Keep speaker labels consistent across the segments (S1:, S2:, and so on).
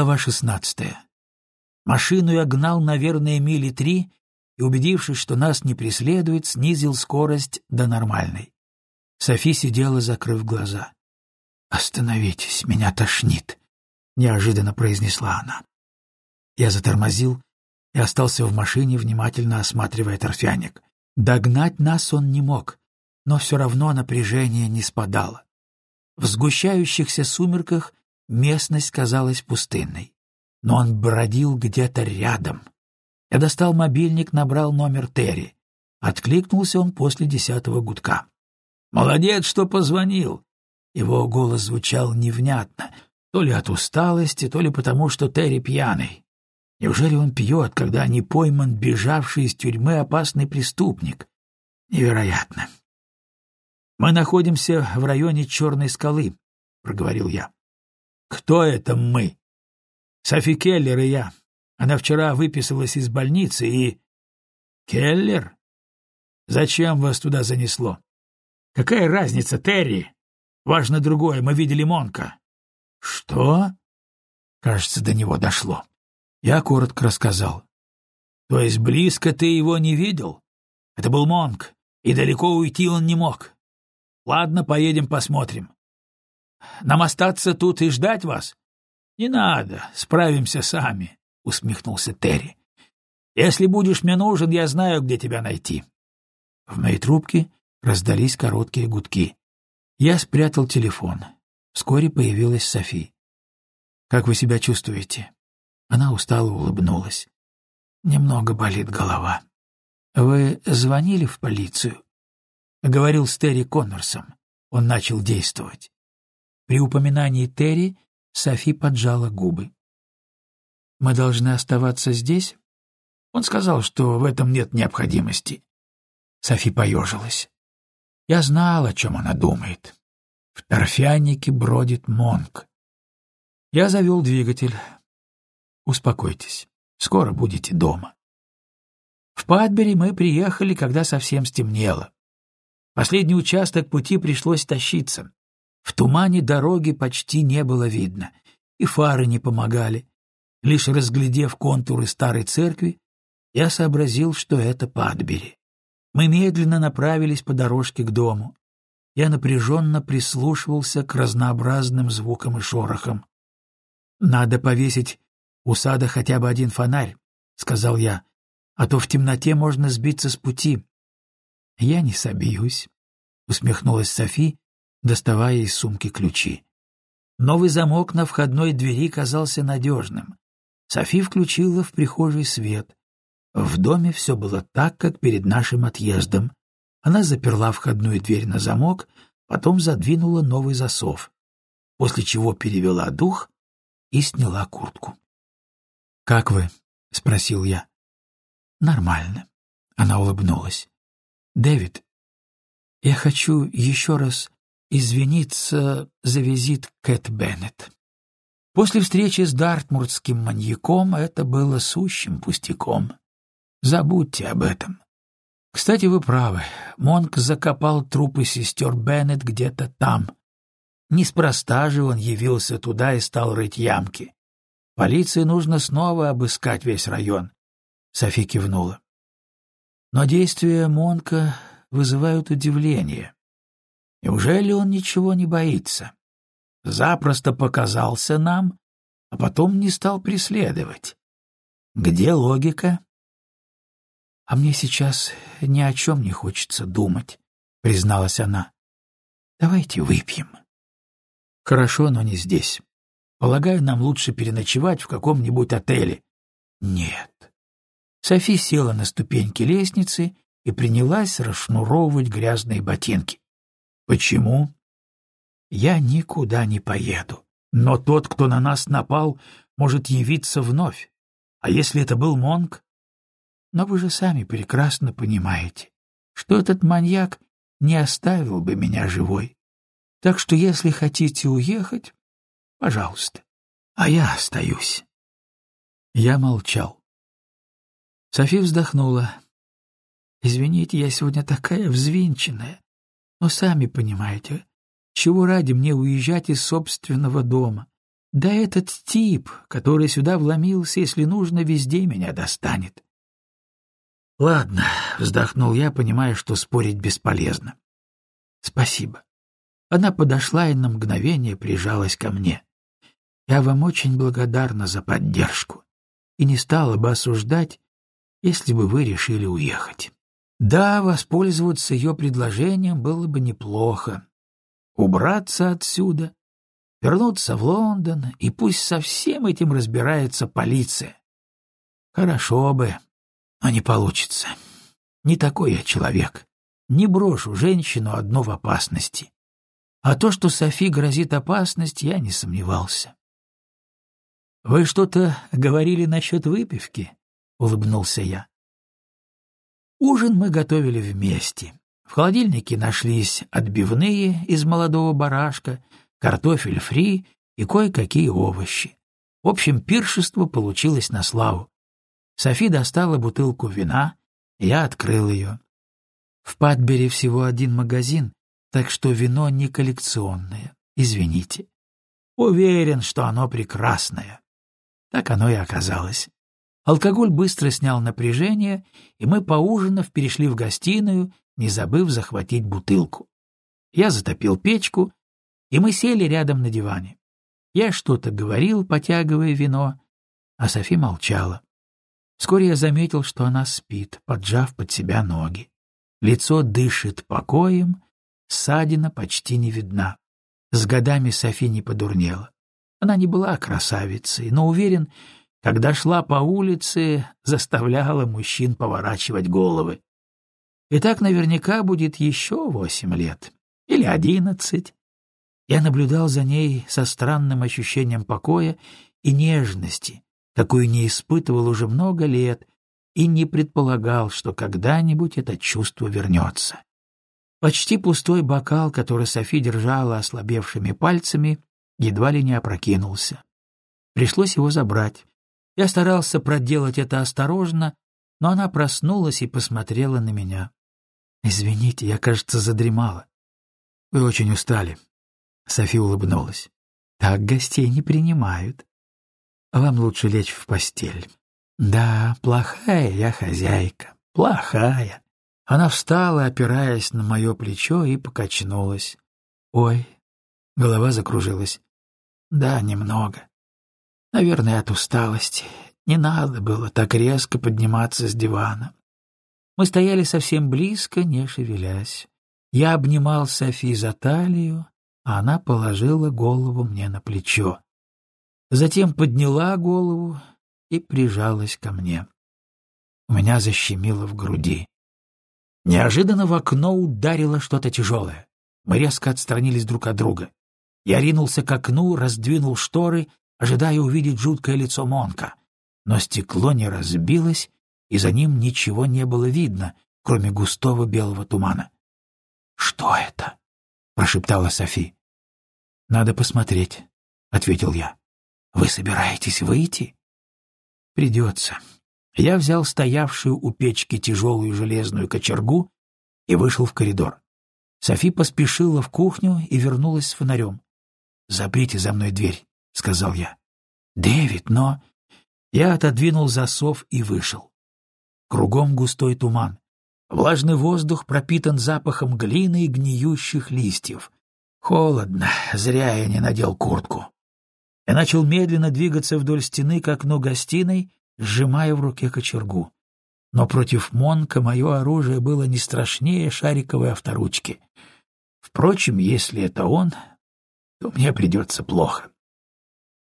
S1: Глава шестнадцатая. Машину я гнал, наверное, мили три, и, убедившись, что нас не преследует, снизил скорость до нормальной. Софи сидела, закрыв глаза. «Остановитесь, меня тошнит», — неожиданно произнесла она. Я затормозил и остался в машине, внимательно осматривая торфяник. Догнать нас он не мог, но все равно напряжение не спадало. В сгущающихся сумерках местность казалась пустынной. Но он бродил где-то рядом. Я достал мобильник, набрал номер Терри. Откликнулся он после десятого гудка. «Молодец, что позвонил!» Его голос звучал невнятно, то ли от усталости, то ли потому, что Терри пьяный. Неужели он пьет, когда не пойман бежавший из тюрьмы опасный преступник? Невероятно. «Мы находимся в районе Черной скалы», — проговорил я. «Кто это мы?» «Софи Келлер и я. Она вчера выписалась из больницы и...» «Келлер? Зачем вас туда занесло?» «Какая разница, Терри? Важно другое, мы видели Монка». «Что?» Кажется, до него дошло. Я коротко рассказал. «То есть близко ты его не видел? Это был Монк, и далеко уйти он не мог. Ладно, поедем посмотрим. Нам остаться тут и ждать вас? Не надо, справимся сами, — усмехнулся Терри. Если будешь мне нужен, я знаю, где тебя найти. В моей трубке раздались короткие гудки. Я спрятал телефон. Вскоре появилась Софи. «Как вы себя чувствуете?» Она устало улыбнулась. «Немного болит голова». «Вы звонили в полицию?» Говорил с Терри Коннорсом. Он начал действовать. При упоминании Терри Софи поджала губы. «Мы должны оставаться здесь?» Он сказал, что в этом нет необходимости. Софи поежилась. Я знал, о чем она думает. В торфянике бродит Монк. Я завел двигатель. Успокойтесь, скоро будете дома. В Падбери мы приехали, когда совсем стемнело. Последний участок пути пришлось тащиться. В тумане дороги почти не было видно, и фары не помогали. Лишь разглядев контуры старой церкви, я сообразил, что это Падбери. Мы медленно направились по дорожке к дому. Я напряженно прислушивался к разнообразным звукам и шорохам. «Надо повесить у сада хотя бы один фонарь», — сказал я, — «а то в темноте можно сбиться с пути». «Я не собьюсь», — усмехнулась Софи, доставая из сумки ключи. Новый замок на входной двери казался надежным. Софи включила в прихожей свет. В доме все было так, как перед нашим отъездом. Она заперла входную дверь на замок, потом задвинула новый засов, после чего перевела дух и сняла куртку. «Как вы?» — спросил я. «Нормально». Она улыбнулась. «Дэвид, я хочу еще раз извиниться за визит Кэт Беннет. После встречи с дартмуртским маньяком это было сущим пустяком. Забудьте об этом. Кстати, вы правы. Монк закопал трупы сестер Беннет где-то там. Неспроста же он явился туда и стал рыть ямки. Полиции нужно снова обыскать весь район. Софи кивнула. Но действия Монка вызывают удивление. Неужели он ничего не боится? Запросто показался нам, а потом не стал преследовать. Где логика? А мне сейчас ни о чем не хочется думать, призналась она. Давайте выпьем. Хорошо, но не здесь. Полагаю, нам лучше переночевать в каком-нибудь отеле. Нет. Софи села на ступеньки лестницы и принялась расшнуровывать грязные ботинки. Почему? Я никуда не поеду. Но тот, кто на нас напал, может явиться вновь. А если это был Монг? Но вы же сами прекрасно понимаете, что этот маньяк не оставил бы меня живой. Так что если хотите уехать, пожалуйста, а я остаюсь. Я молчал. Софи вздохнула. «Извините, я сегодня такая взвинченная. Но сами понимаете, чего ради мне уезжать из собственного дома? Да этот тип, который сюда вломился, если нужно, везде меня достанет. Ладно, вздохнул я, понимая, что спорить бесполезно. Спасибо. Она подошла и на мгновение прижалась ко мне. Я вам очень благодарна за поддержку и не стала бы осуждать, если бы вы решили уехать. Да, воспользоваться ее предложением было бы неплохо. Убраться отсюда, вернуться в Лондон, и пусть со всем этим разбирается полиция. Хорошо бы, но не получится. Не такой я человек. Не брошу женщину одну в опасности. А то, что Софи грозит опасность, я не сомневался. — Вы что-то говорили насчет выпивки? — улыбнулся я. Ужин мы готовили вместе. В холодильнике нашлись отбивные из молодого барашка, картофель фри и кое-какие овощи. В общем, пиршество получилось на славу. Софи достала бутылку вина, я открыл ее. В Патбери всего один магазин, так что вино не коллекционное, извините. Уверен, что оно прекрасное. Так оно и оказалось. Алкоголь быстро снял напряжение, и мы, поужинав, перешли в гостиную, не забыв захватить бутылку. Я затопил печку, и мы сели рядом на диване. Я что-то говорил, потягивая вино, а Софи молчала. Вскоре я заметил, что она спит, поджав под себя ноги. Лицо дышит покоем, ссадина почти не видна. С годами Софи не подурнела. Она не была красавицей, но, уверен, когда шла по улице, заставляла мужчин поворачивать головы. И так наверняка будет еще восемь лет. Или одиннадцать. Я наблюдал за ней со странным ощущением покоя и нежности, какую не испытывал уже много лет, и не предполагал, что когда-нибудь это чувство вернется. Почти пустой бокал, который Софи держала ослабевшими пальцами, едва ли не опрокинулся. Пришлось его забрать. Я старался проделать это осторожно, но она проснулась и посмотрела на меня. «Извините, я, кажется, задремала». «Вы очень устали». Софи улыбнулась. «Так гостей не принимают. Вам лучше лечь в постель». «Да, плохая я хозяйка, плохая». Она встала, опираясь на мое плечо, и покачнулась. «Ой». Голова закружилась. «Да, немного. Наверное, от усталости. Не надо было так резко подниматься с дивана. Мы стояли совсем близко, не шевелясь. Я обнимал Софи за талию, а она положила голову мне на плечо. Затем подняла голову и прижалась ко мне. У меня защемило в груди. Неожиданно в окно ударило что-то тяжелое. Мы резко отстранились друг от друга. Я ринулся к окну, раздвинул шторы, ожидая увидеть жуткое лицо Монка. Но стекло не разбилось, и за ним ничего не было видно, кроме густого белого тумана. «Что это?» — прошептала Софи. «Надо посмотреть», — ответил я. «Вы собираетесь выйти?» «Придется». Я взял стоявшую у печки тяжелую железную кочергу и вышел в коридор. Софи поспешила в кухню и вернулась с фонарем. «Заприте за мной дверь», — сказал я. «Дэвид, но...» Я отодвинул засов и вышел. Кругом густой туман. Влажный воздух пропитан запахом глины и гниющих листьев. Холодно, зря я не надел куртку. Я начал медленно двигаться вдоль стены к окну гостиной, сжимая в руке кочергу. Но против Монка мое оружие было не страшнее шариковой авторучки. Впрочем, если это он, то мне придется плохо.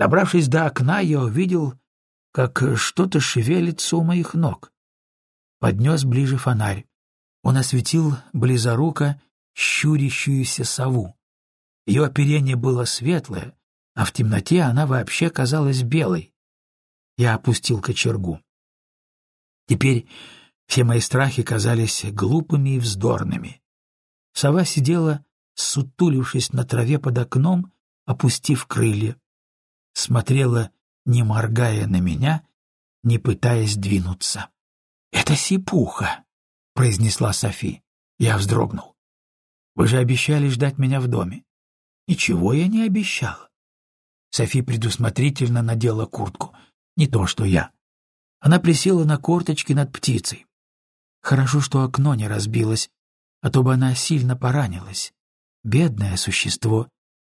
S1: Добравшись до окна, я увидел, как что-то шевелится у моих ног поднес ближе фонарь. Он осветил близоруко щурящуюся сову. Ее оперение было светлое, а в темноте она вообще казалась белой. Я опустил кочергу. Теперь все мои страхи казались глупыми и вздорными. Сова сидела, сутулившись на траве под окном, опустив крылья. Смотрела, не моргая на меня, не пытаясь двинуться. «Это сипуха», — произнесла Софи. Я вздрогнул. «Вы же обещали ждать меня в доме». «Ничего я не обещала. Софи предусмотрительно надела куртку. Не то, что я. Она присела на корточки над птицей. Хорошо, что окно не разбилось, а то бы она сильно поранилась. Бедное существо.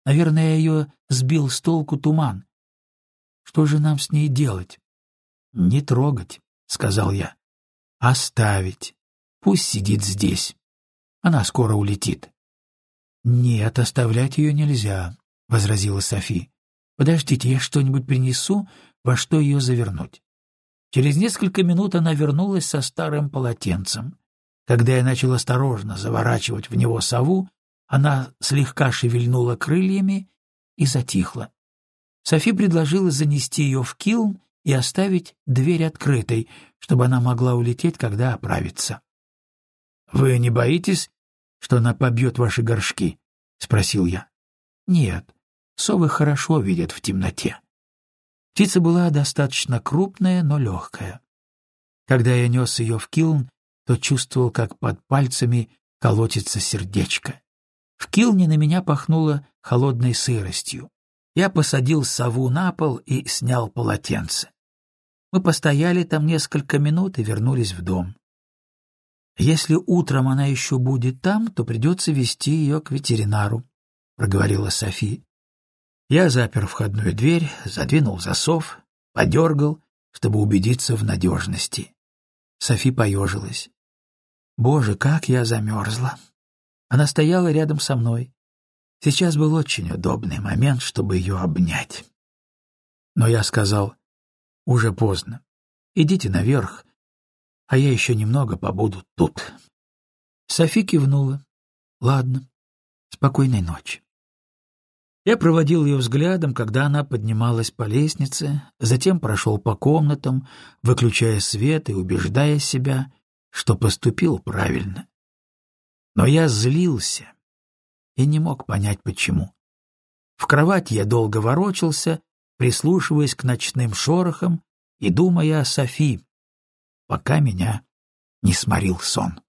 S1: Наверное, ее сбил с толку туман. Что же нам с ней делать? — Не трогать, — сказал я. — Оставить. Пусть сидит здесь. Она скоро улетит. — Нет, оставлять ее нельзя, — возразила Софи. — Подождите, я что-нибудь принесу, во что ее завернуть. Через несколько минут она вернулась со старым полотенцем. Когда я начал осторожно заворачивать в него сову, она слегка шевельнула крыльями и затихла. Софи предложила занести ее в килн и оставить дверь открытой, чтобы она могла улететь, когда оправится. — Вы не боитесь, что она побьет ваши горшки? — спросил я. — Нет, совы хорошо видят в темноте. Птица была достаточно крупная, но легкая. Когда я нес ее в килн, то чувствовал, как под пальцами колотится сердечко. В килне на меня пахнуло холодной сыростью. Я посадил сову на пол и снял полотенце. Мы постояли там несколько минут и вернулись в дом. «Если утром она еще будет там, то придется вести ее к ветеринару», — проговорила Софи. Я запер входную дверь, задвинул засов, подергал, чтобы убедиться в надежности. Софи поежилась. «Боже, как я замерзла!» Она стояла рядом со мной. Сейчас был очень удобный момент, чтобы ее обнять. Но я сказал, уже поздно. Идите наверх, а я еще немного побуду тут. Софи кивнула. Ладно, спокойной ночи. Я проводил ее взглядом, когда она поднималась по лестнице, затем прошел по комнатам, выключая свет и убеждая себя, что поступил правильно. Но я злился и не мог понять, почему. В кровати я долго ворочался, прислушиваясь к ночным шорохам и думая о Софи, пока меня не сморил сон.